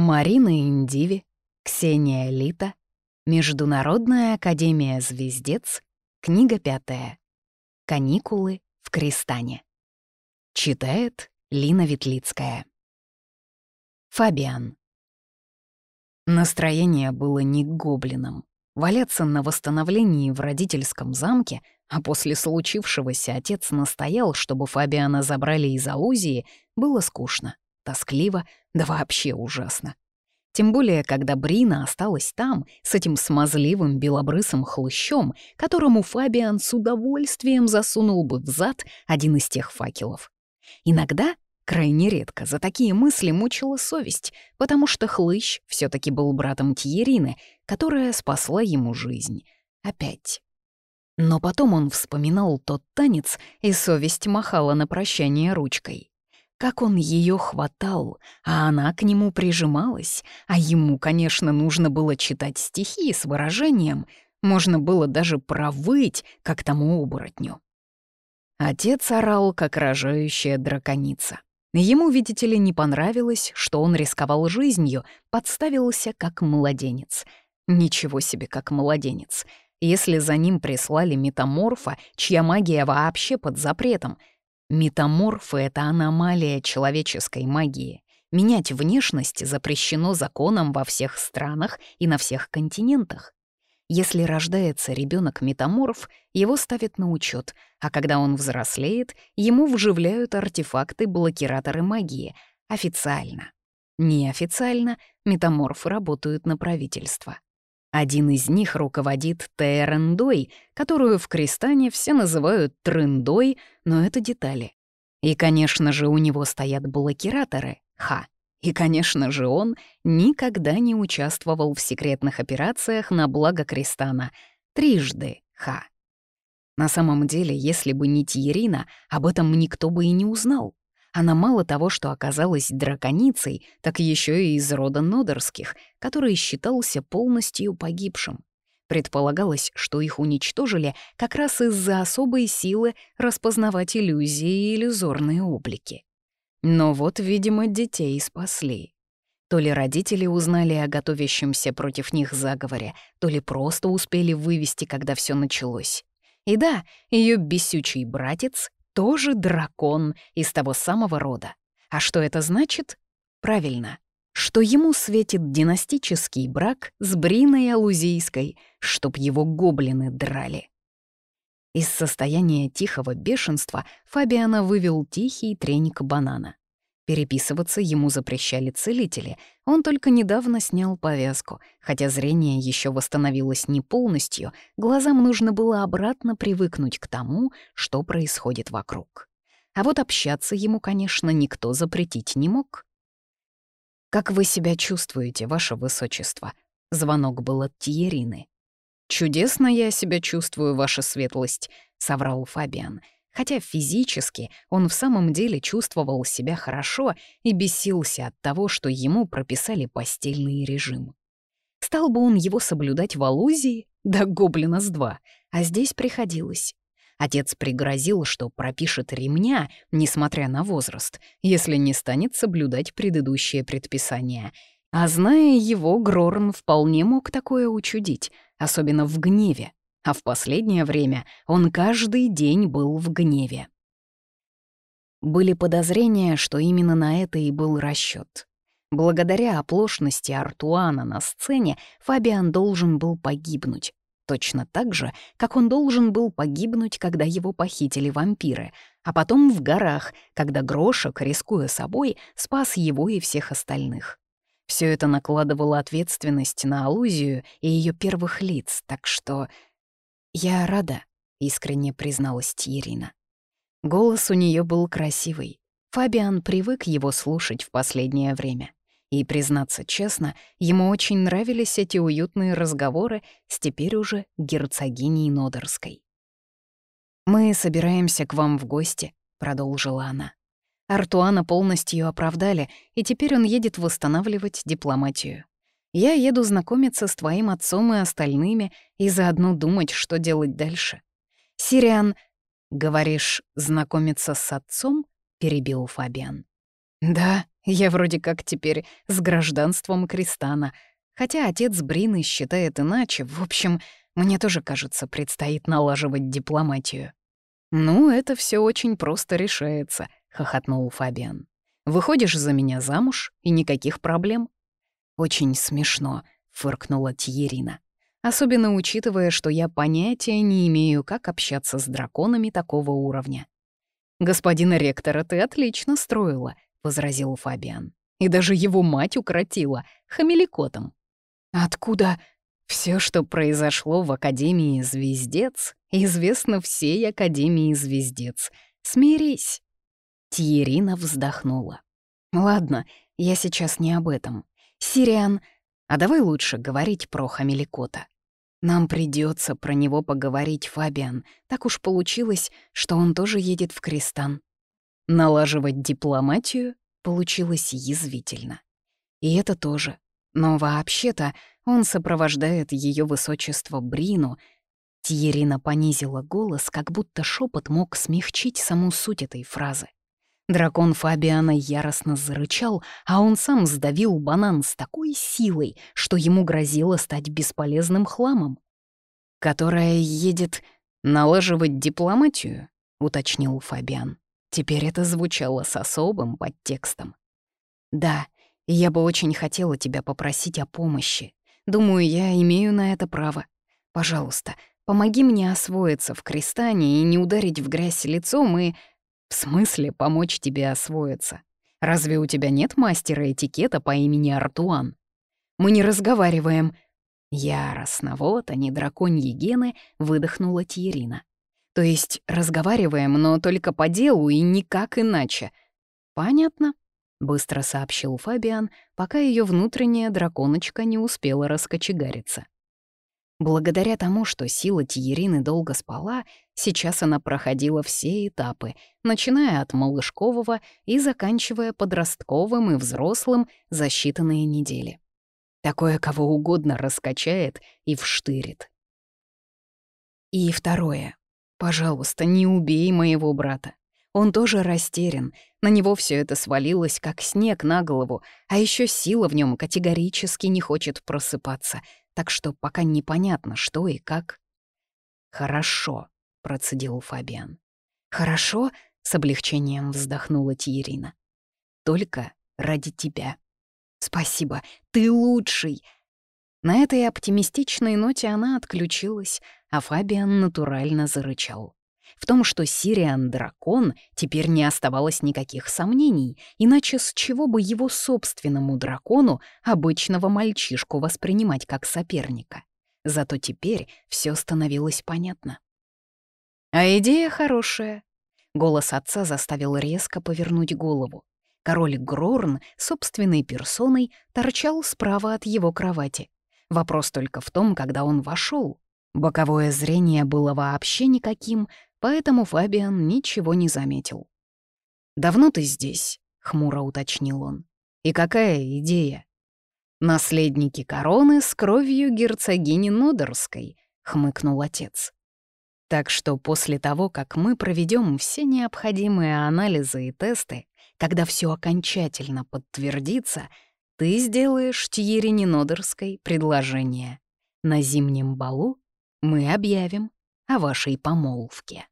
Марина Индиви, Ксения Лита, Международная академия звездец, книга пятая. Каникулы в Кристане. Читает Лина Ветлицкая. Фабиан. Настроение было не гоблином. Валяться на восстановлении в родительском замке, а после случившегося отец настоял, чтобы Фабиана забрали из Алузии, было скучно, тоскливо, да вообще ужасно. Тем более, когда Брина осталась там, с этим смазливым белобрысым хлыщом, которому Фабиан с удовольствием засунул бы в зад один из тех факелов. Иногда Крайне редко за такие мысли мучила совесть, потому что Хлыщ все таки был братом Тьерины, которая спасла ему жизнь. Опять. Но потом он вспоминал тот танец, и совесть махала на прощание ручкой. Как он ее хватал, а она к нему прижималась, а ему, конечно, нужно было читать стихи с выражением, можно было даже провыть, как тому оборотню. Отец орал, как рожающая драконица. Ему, видите ли, не понравилось, что он рисковал жизнью, подставился как младенец. Ничего себе, как младенец. Если за ним прислали метаморфа, чья магия вообще под запретом. Метаморфы — это аномалия человеческой магии. Менять внешность запрещено законом во всех странах и на всех континентах. Если рождается ребенок метаморф, его ставят на учет, а когда он взрослеет, ему вживляют артефакты-блокираторы магии. Официально. Неофициально метаморфы работают на правительство. Один из них руководит Терендой, которую в Кристане все называют Трендой, но это детали. И, конечно же, у него стоят блокираторы, ха. И, конечно же, он никогда не участвовал в секретных операциях на благо Кристана. Трижды, ха. На самом деле, если бы не Тьерина, об этом никто бы и не узнал. Она мало того, что оказалась драконицей, так еще и из рода Нодерских, который считался полностью погибшим. Предполагалось, что их уничтожили как раз из-за особой силы распознавать иллюзии и иллюзорные облики. Но вот, видимо, детей спасли. То ли родители узнали о готовящемся против них заговоре, то ли просто успели вывести, когда все началось. И да, ее бесючий братец тоже дракон из того самого рода. А что это значит? Правильно, что ему светит династический брак с Бриной Алузийской, чтоб его гоблины драли. Из состояния тихого бешенства Фабиана вывел тихий треник банана. Переписываться ему запрещали целители, он только недавно снял повязку, хотя зрение еще восстановилось не полностью, глазам нужно было обратно привыкнуть к тому, что происходит вокруг. А вот общаться ему, конечно, никто запретить не мог. «Как вы себя чувствуете, ваше высочество?» Звонок был от Тьерины. «Чудесно я себя чувствую, ваша светлость», — соврал Фабиан. Хотя физически он в самом деле чувствовал себя хорошо и бесился от того, что ему прописали постельный режим. Стал бы он его соблюдать в Алузии? Да гоблина с два. А здесь приходилось. Отец пригрозил, что пропишет ремня, несмотря на возраст, если не станет соблюдать предыдущие предписания — а зная его, Грорн вполне мог такое учудить, особенно в гневе. А в последнее время он каждый день был в гневе. Были подозрения, что именно на это и был расчет. Благодаря оплошности Артуана на сцене Фабиан должен был погибнуть. Точно так же, как он должен был погибнуть, когда его похитили вампиры, а потом в горах, когда Грошек, рискуя собой, спас его и всех остальных. Все это накладывало ответственность на Алузию и ее первых лиц, так что... «Я рада», — искренне призналась Тирина. Голос у нее был красивый. Фабиан привык его слушать в последнее время. И, признаться честно, ему очень нравились эти уютные разговоры с теперь уже герцогиней Нодерской. «Мы собираемся к вам в гости», — продолжила она. Артуана полностью оправдали, и теперь он едет восстанавливать дипломатию. Я еду знакомиться с твоим отцом и остальными и заодно думать, что делать дальше. Сириан, говоришь, знакомиться с отцом? перебил Фабиан. Да, Я вроде как теперь с гражданством Кристана, хотя отец Брины считает иначе. В общем, мне тоже, кажется, предстоит налаживать дипломатию». «Ну, это все очень просто решается», — хохотнул Фабиан. «Выходишь за меня замуж, и никаких проблем». «Очень смешно», — фыркнула Тьерина. «Особенно учитывая, что я понятия не имею, как общаться с драконами такого уровня». «Господина ректора ты отлично строила», — возразил Фабиан. «И даже его мать укротила, хамеликотом». «Откуда?» Все, что произошло в Академии Звездец, известно всей Академии Звездец. Смирись. Тьерина вздохнула. Ладно, я сейчас не об этом. Сириан, а давай лучше говорить про Хамеликота. Нам придется про него поговорить, Фабиан. Так уж получилось, что он тоже едет в Кристан. Налаживать дипломатию получилось язвительно. И это тоже. Но вообще-то он сопровождает ее высочество Брину. Тьерина понизила голос, как будто шепот мог смягчить саму суть этой фразы. Дракон Фабиана яростно зарычал, а он сам сдавил банан с такой силой, что ему грозило стать бесполезным хламом. «Которая едет налаживать дипломатию?» — уточнил Фабиан. Теперь это звучало с особым подтекстом. «Да, я бы очень хотела тебя попросить о помощи. Думаю, я имею на это право. Пожалуйста, помоги мне освоиться в крестане и не ударить в грязь лицом и... В смысле помочь тебе освоиться? Разве у тебя нет мастера этикета по имени Артуан? Мы не разговариваем. Яростно, вот они, драконьи гены, выдохнула Тьерина. То есть разговариваем, но только по делу и никак иначе. Понятно, — быстро сообщил Фабиан, пока ее внутренняя драконочка не успела раскочегариться. Благодаря тому, что сила Тиерины долго спала, сейчас она проходила все этапы, начиная от малышкового и заканчивая подростковым и взрослым за считанные недели. Такое кого угодно раскачает и вштырит. И второе. Пожалуйста, не убей моего брата. Он тоже растерян, на него все это свалилось, как снег на голову, а еще сила в нем категорически не хочет просыпаться, так что пока непонятно, что и как. «Хорошо», — процедил Фабиан. «Хорошо?» — с облегчением вздохнула Тьерина. «Только ради тебя. Спасибо, ты лучший!» На этой оптимистичной ноте она отключилась, а Фабиан натурально зарычал. В том, что Сириан — дракон, теперь не оставалось никаких сомнений, иначе с чего бы его собственному дракону обычного мальчишку воспринимать как соперника? Зато теперь все становилось понятно. «А идея хорошая», — голос отца заставил резко повернуть голову. Король Грорн собственной персоной торчал справа от его кровати. Вопрос только в том, когда он вошел. Боковое зрение было вообще никаким, поэтому Фабиан ничего не заметил. «Давно ты здесь?» — хмуро уточнил он. «И какая идея?» «Наследники короны с кровью герцогини Нодерской», — хмыкнул отец. «Так что после того, как мы проведем все необходимые анализы и тесты, когда все окончательно подтвердится, ты сделаешь Тьерине Нодерской предложение. На зимнем балу мы объявим о вашей помолвке.